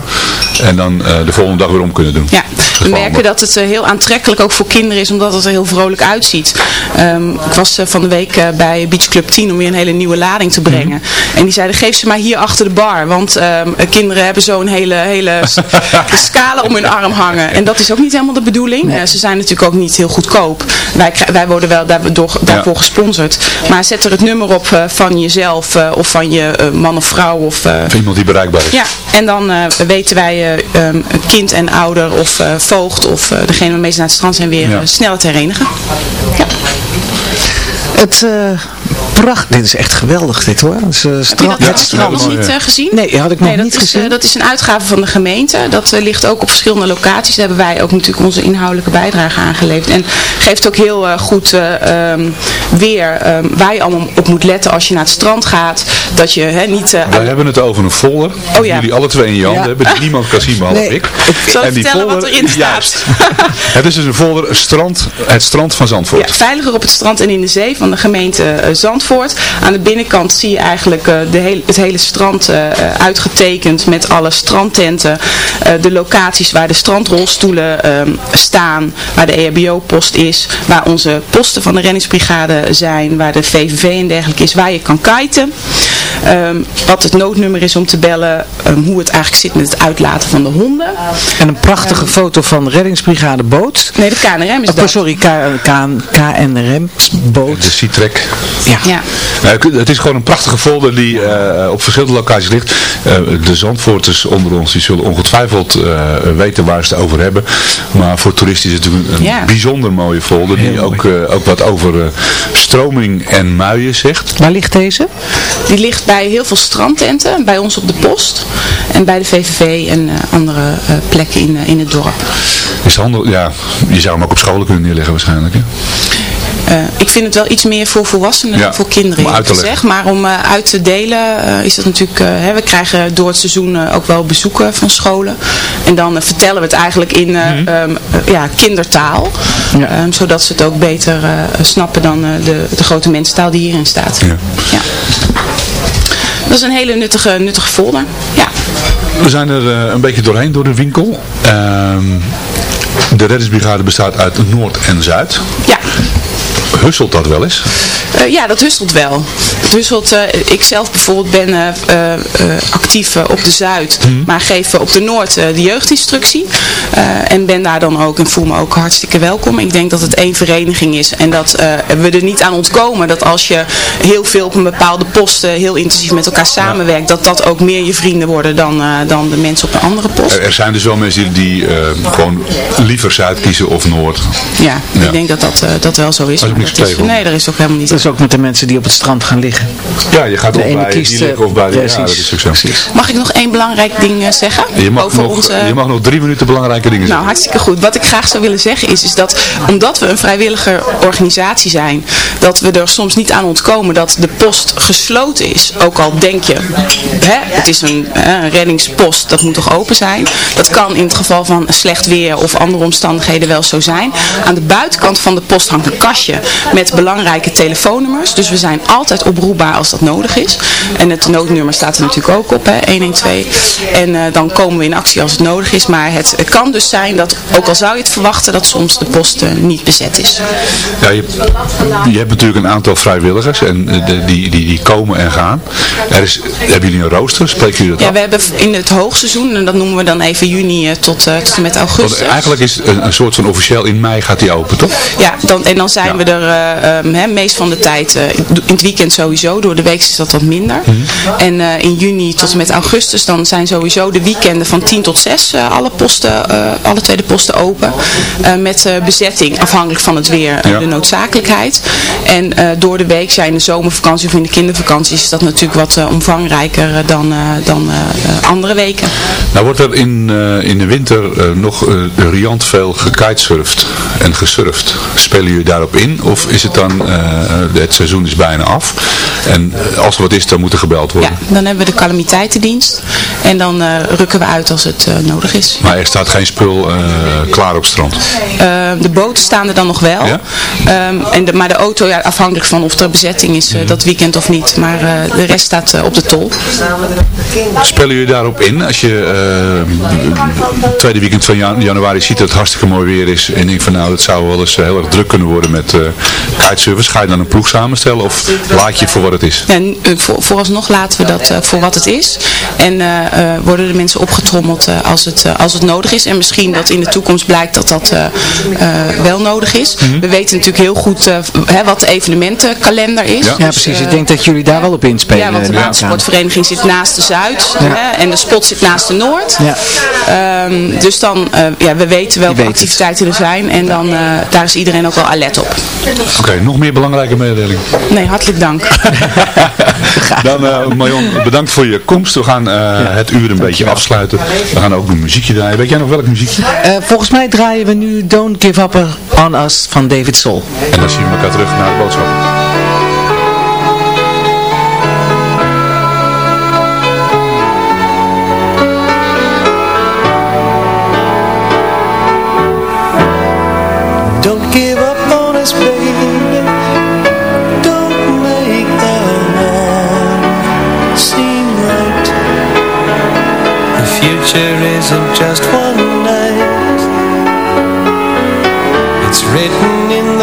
En dan eh, de volgende dag weer om kunnen doen. Ja, we merken dat het heel aantrekkelijk ook voor kinderen is, omdat het er heel vrolijk uitziet. Ehm, ik was eh, van de week eh, bij Beach Club 10 om weer een hele nieuwe lading te brengen. Mhm. En die zeiden, geef ze maar hier achter de bar. Want ehm, eh, kinderen hebben zo'n hele, hele *laughs* scala om hun arm hangen. En dat is ook niet helemaal de bedoeling. Eh, ze zijn natuurlijk ook niet heel goedkoop. Wij, wij worden wel daardoor, daarvoor gesponsord. Maar zet er het nummer op eh, van jezelf eh, of van je eh, man of vrouw. Of, eh, iemand die bereikbaar is. ja, en dan eh, weten wij eh, ehm, kind en ouder of eh, voogd of eh, degene waarmee ze naar het strand zijn weer Ja. sneller te herenigen. Het eh pracht, dit is echt geweldig dit hoor. Het is, eh, Heb je strand, dat je strand. nog niet eh, gezien? Nee, had ik nog Nee, dat niet is, gezien. eh, dat is een uitgave van de gemeente. Dat ligt ook op verschillende locaties. Daar hebben wij ook natuurlijk onze inhoudelijke bijdrage aangeleverd. En geeft ook heel goed eh, ehm, weer ehm, waar je allemaal op moet letten als je naar het strand gaat. dat je hè, niet... eh, We hebben het over een folder. Oh ja. Jullie alle twee in je handen Ja. hebben. Die niemand kan zien behalve Nee. ik. Zal ik En die vertellen wat folder- erin staat? *laughs* Het is dus een folder strand, het strand van Zandvoort. Ja, veiliger op het strand en in de zee van de gemeente eh, Aan de binnenkant zie je eigenlijk eh, de het hele strand eh, eh, uitgetekend met alle strandtenten. de locaties waar de strandrolstoelen ehm, staan, waar de EHBO-post is, waar onze posten van de reddingsbrigade zijn, waar de VVV en dergelijke is, waar je kan kiten. Ehm, wat het noodnummer is om te bellen, ehm, hoe het eigenlijk zit met het uitlaten van de honden. En een prachtige foto van reddingsbrigade boot. Nee, de KNRM is Oh, dat. sorry, KNRM boot. De Citrek. Ja. Ja. Nou, het is gewoon een prachtige folder die eh, op verschillende locaties ligt. Eh, de Zandvoorters onder ons die zullen ongetwijfeld eh, weten waar ze het over hebben. Maar voor toeristen is het natuurlijk een Ja. bijzonder mooie folder. Die ook, eh, ook wat over eh, stroming en muien zegt. Waar ligt deze? Die ligt bij heel veel strandtenten, bij ons op de post en bij de VVV en eh, andere eh, plekken in, eh, in het dorp. Is handel, ja, je zou hem ook op scholen kunnen neerleggen waarschijnlijk. Hè? Eh, ik vind het wel iets meer voor volwassenen Ja, dan voor kinderen om uit eerlijk te gezegd. Maar om eh, uit te delen eh, is dat natuurlijk, eh, hè, we krijgen door het seizoen eh, ook wel bezoeken van scholen. En dan vertellen we het eigenlijk in eh, Mhm. ehm, eh, ja, kindertaal. Ehm, zodat ze het ook beter eh, snappen dan eh, de, de grote mensentaal die hierin staat. Ja. Dat is een hele nuttige, nuttige folder. Ja. We zijn er eh, een beetje doorheen door de winkel. Ehm, de reddingsbrigade bestaat uit Noord en Zuid. Ja. Husselt dat wel eens? Eh, ja, dat husselt wel. Het husselt, eh, ik zelf bijvoorbeeld ben eh, actief op de Zuid, maar geef op de Noord de jeugdinstructie. En ben daar dan ook en voel me ook hartstikke welkom. Ik denk dat het één vereniging is en dat we er niet aan ontkomen dat als je heel veel op een bepaalde post heel intensief met elkaar samenwerkt, dat dat ook meer je vrienden worden dan, dan de mensen op een andere post. Er, zijn dus wel mensen die, gewoon liever Zuid kiezen of Noord. Ja, Ja. ik denk dat dat, dat wel zo is. Daar nee, er is ook helemaal niet. Dat is ook met de mensen die op het strand gaan liggen. Ja, je gaat De ene bij kiest, die eh, liggen of bij de... Ja, dat is ook zo. Mag ik nog één belangrijk ding eh, zeggen? Je mag, over nog, onze... je mag nog drie minuten belangrijke dingen Nou, zeggen. hartstikke goed. Wat ik graag zou willen zeggen is, is dat omdat we een vrijwillige organisatie zijn, dat we er soms niet aan ontkomen dat de post gesloten is. Ook al denk je, hè, het is een, een reddingspost, dat moet toch open zijn. Dat kan in het geval van slecht weer of andere omstandigheden wel zo zijn. Aan de buitenkant van de post hangt een kastje met belangrijke telefoonnummers. Dus we zijn altijd oproepbaar als dat nodig is. En het noodnummer staat er natuurlijk ook op, hè, 112. En eh, dan komen we in actie als het nodig is. Maar het, kan dus zijn dat, ook al zou je het verwachten, dat soms de post eh, niet bezet is. Ja, je, je hebt natuurlijk een aantal vrijwilligers en eh, de- die, die, die komen en gaan. Er is, hebben jullie een rooster? Spreken jullie dat Ja, af? we hebben in het hoogseizoen, en dat noemen we dan even juni tot, tot en met Want augustus. eigenlijk is een soort van officieel in mei gaat die open, toch? Ja, dan, en dan zijn we er hè, meest van de tijd, eh, in het weekend sowieso, door de week is dat wat minder. Mhm. En eh, in juni tot en met augustus, dan zijn sowieso de weekenden van 10 tot 6 eh, alle posten, alle tweede posten open. Met bezetting, afhankelijk van het weer, Ja. de noodzakelijkheid. En door de week zijn de zomervakantie of in de kindervakanties is dat natuurlijk wat omvangrijker dan, dan andere weken. Nou wordt er in, in de winter nog riant veel gekitesurfd en gesurfd. Spelen jullie daarop in? Of is het dan, eh, het seizoen is bijna af en eh, als er wat is dan moet er gebeld worden? Ja, dan hebben we de calamiteitendienst. En dan eh, rukken we uit als het eh, nodig is. Maar er staat geen spul eh, klaar op strand. Eh, de boten staan er dan nog wel. Ja? Ehm, en de, maar de auto, ja, afhankelijk van of er bezetting is eh, dat weekend of niet. Maar eh, de rest staat eh, op de tol. Spelen jullie daarop in? Als je eh, het tweede weekend van jan- januari ziet dat het hartstikke mooi weer is en denkt van nou dat zou wel eens eh, heel erg druk kunnen worden met eh kitesurfers. Ga je dan een ploeg samenstellen of laat je het voor wat het is? En eh, voor, vooralsnog laten we dat eh, voor wat het is. En eh, eh, worden de mensen opgetrommeld eh, als, het, eh, als het nodig is. En misschien dat in de toekomst blijkt dat dat eh, eh, wel nodig is. Mhm. We weten natuurlijk heel goed eh, hè, wat de evenementenkalender is. Ja, Dus, precies. eh, Ik denk dat jullie daar wel op inspelen. Ja, want de watersportvereniging zit naast de Zuid Ja. hè, en de spot zit naast de Noord. Ja. Ehm, dus dan, eh, ja, we weten welke weet het. activiteiten er zijn en dan, eh, daar is iedereen ook wel alert op. Oké, nog meer belangrijke mededeling. Nee, hartelijk dank. *laughs* Dan eh Marion, bedankt voor je komst. We gaan eh, het uur een beetje afsluiten. We gaan ook een muziekje draaien. Weet jij nog welk muziekje? Eh, volgens mij draaien we nu Don't Give Up On Us van David Soul. En dan zien we elkaar terug naar de boodschap. Future isn't just one night. It's written in the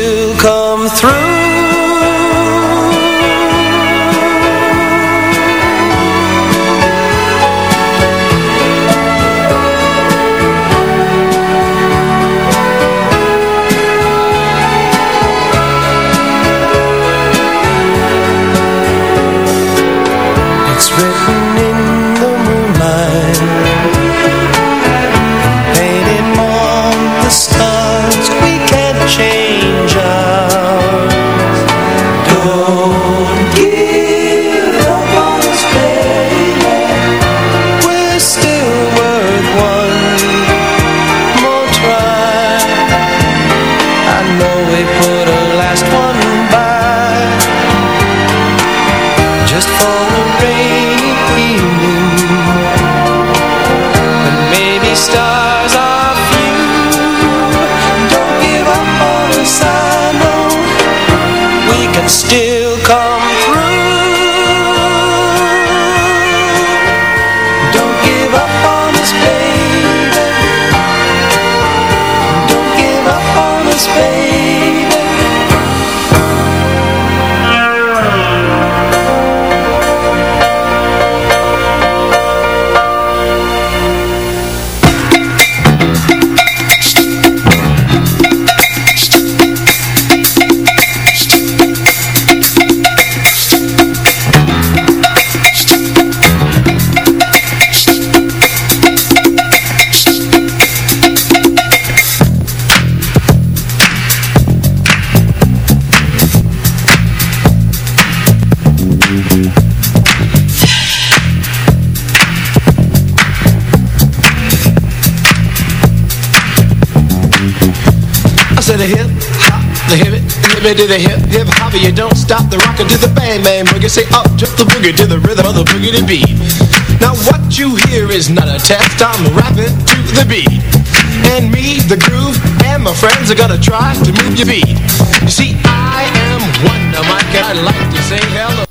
it to the hip hip hop. You don't stop the rockin' to the bang bang boogie. Say up, jump the boogie to the rhythm of the boogie to beat. Now what you hear is not a test. I'm rapping to the beat, and me, the groove, and my friends are gonna try to move your beat. You see, I am Wonder Mike, and I'd like to say hello.